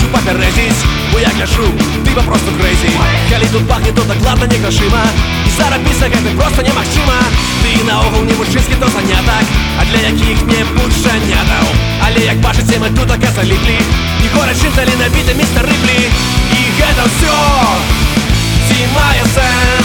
хочу попередить Бо я кажу, ти попросту крейзі Калі тут пахне, то так ладно не грошима І заробіться, як просто немагчыма Ты наогул не мужчынскі, то занятак А для якіх не будь жанятаў Але як бачыце, мы тут ака заліплі І горад чыталі набіты містер Рыплі І гэта ўсё ці мае сэнс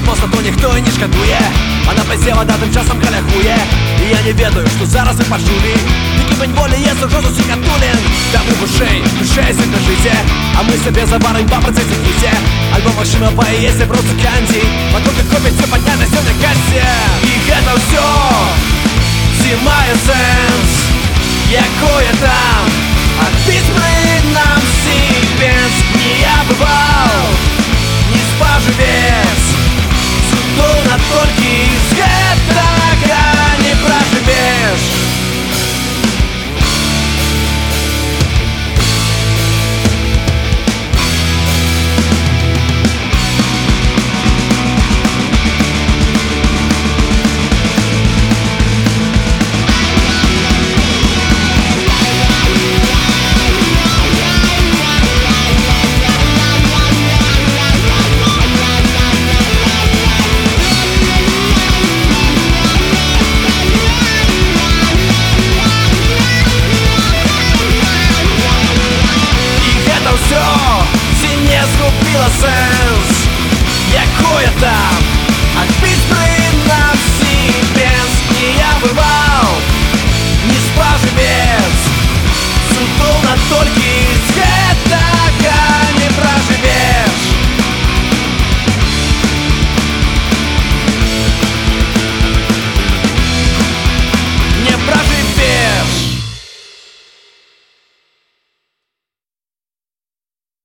Але капоста то ніхто і не шкадуе А на пазе вада тым часам каляхуе І я не ведаю, што зараз вы пачулі Які бань волі є ужо зусім адтулен Там вы вышэй, вышэй закажыце А мы сабе заварым па працэсе кіце Альбо магчыма паездзе просто кандзі Паколькі копіце падняты сёння кассе І гэта ўсё ці мае сэнс Якое там Адбіць мы нам сі